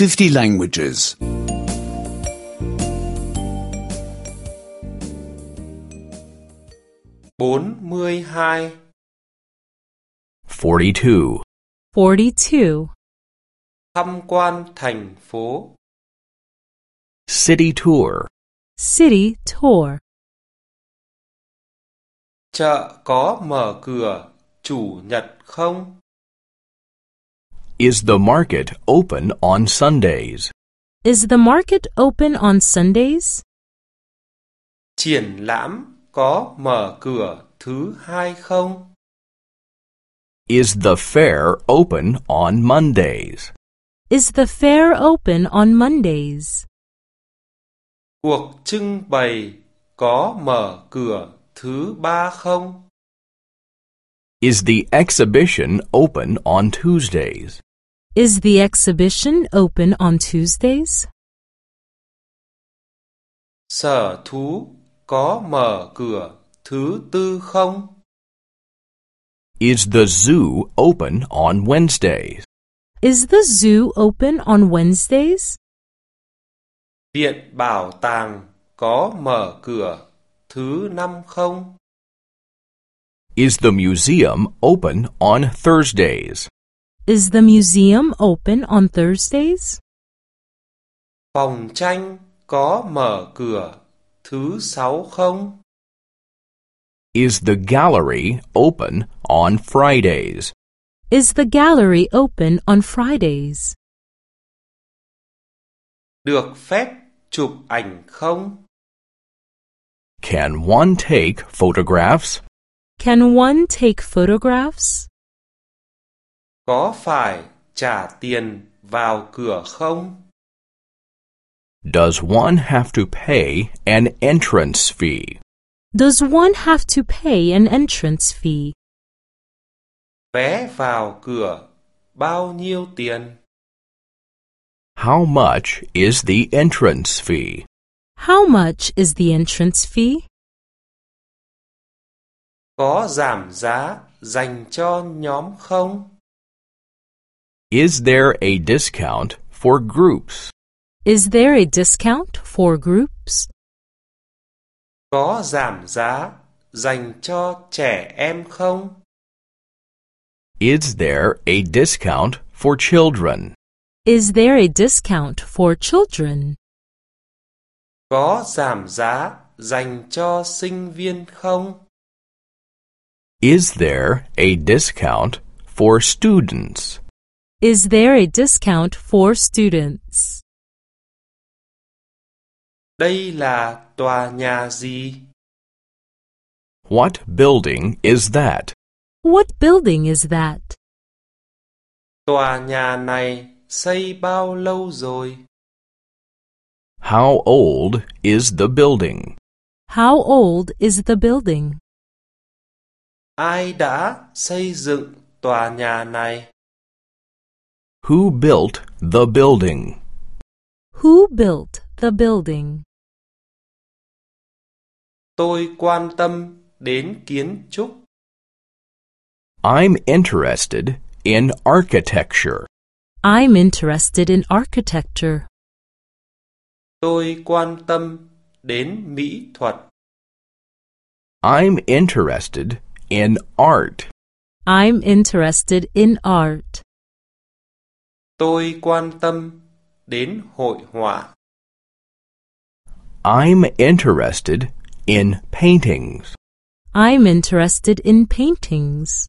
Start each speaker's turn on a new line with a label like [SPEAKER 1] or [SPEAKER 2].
[SPEAKER 1] 50 languages.
[SPEAKER 2] 42
[SPEAKER 3] 42.
[SPEAKER 4] 42.
[SPEAKER 2] Tham quan thành phố
[SPEAKER 3] City tour.
[SPEAKER 4] City tour.
[SPEAKER 2] Chợ có mở cửa chủ nhật không?
[SPEAKER 3] Is the market open on Sundays?
[SPEAKER 4] Is the market open on Sundays?
[SPEAKER 2] Triển lãm có mở cửa thứ hai không?
[SPEAKER 3] Is the fair open on Mondays?
[SPEAKER 4] Is the fair open on Mondays?
[SPEAKER 2] Cuộc trưng bày có mở cửa thứ ba không?
[SPEAKER 3] Is the exhibition open on Tuesdays?
[SPEAKER 4] Is the exhibition open on Tuesdays?
[SPEAKER 2] Sở thú có mở cửa thứ tư không?
[SPEAKER 3] Is the zoo open on Wednesdays?
[SPEAKER 4] Is the zoo open on Wednesdays?
[SPEAKER 2] Viện bảo tàng có mở cửa thứ năm không?
[SPEAKER 3] Is the museum open on Thursdays?
[SPEAKER 4] Is the museum open on Thursdays?
[SPEAKER 2] Phòng tranh có mở cửa thứ sáu không?
[SPEAKER 3] Is the gallery open on Fridays?
[SPEAKER 4] Is the gallery open on Fridays?
[SPEAKER 2] Được phép chụp ảnh không?
[SPEAKER 3] Can one take photographs?
[SPEAKER 4] Can one take photographs?
[SPEAKER 2] Có phải trả tiền vào cửa không?
[SPEAKER 3] Does one have to pay an entrance fee?
[SPEAKER 4] Does one have to pay an entrance fee?
[SPEAKER 2] Vé vào cửa bao nhiêu tiền?
[SPEAKER 3] How much is the entrance fee?
[SPEAKER 4] How much is the entrance fee?
[SPEAKER 2] Có giảm giá dành cho nhóm không?
[SPEAKER 3] Is there a discount for groups?
[SPEAKER 4] Is there a discount for groups?
[SPEAKER 2] Có giảm giá dành cho trẻ em không?
[SPEAKER 3] Is there a discount for children?
[SPEAKER 4] Is there a discount for children?
[SPEAKER 2] Có giảm giá dành cho sinh viên không?
[SPEAKER 3] Is there a discount for students?
[SPEAKER 4] Is there a discount for students?
[SPEAKER 2] Đây là tòa nhà gì?
[SPEAKER 3] What building is that?
[SPEAKER 4] What building is that?
[SPEAKER 2] Tòa nhà này xây bao lâu rồi?
[SPEAKER 3] How old is the building?
[SPEAKER 4] How old is the building?
[SPEAKER 2] Ai đã xây dựng tòa nhà này?
[SPEAKER 3] Who built the building?
[SPEAKER 4] Who built the building?
[SPEAKER 2] Tôi quan tâm đến kiến trúc.
[SPEAKER 3] I'm interested in architecture.
[SPEAKER 4] I'm interested in architecture.
[SPEAKER 2] Tôi quan tâm đến mỹ thuật.
[SPEAKER 3] I'm interested in art.
[SPEAKER 4] I'm interested in art.
[SPEAKER 2] Tôi quan tâm đến hội họa.
[SPEAKER 3] I'm interested in paintings.
[SPEAKER 4] I'm interested in paintings.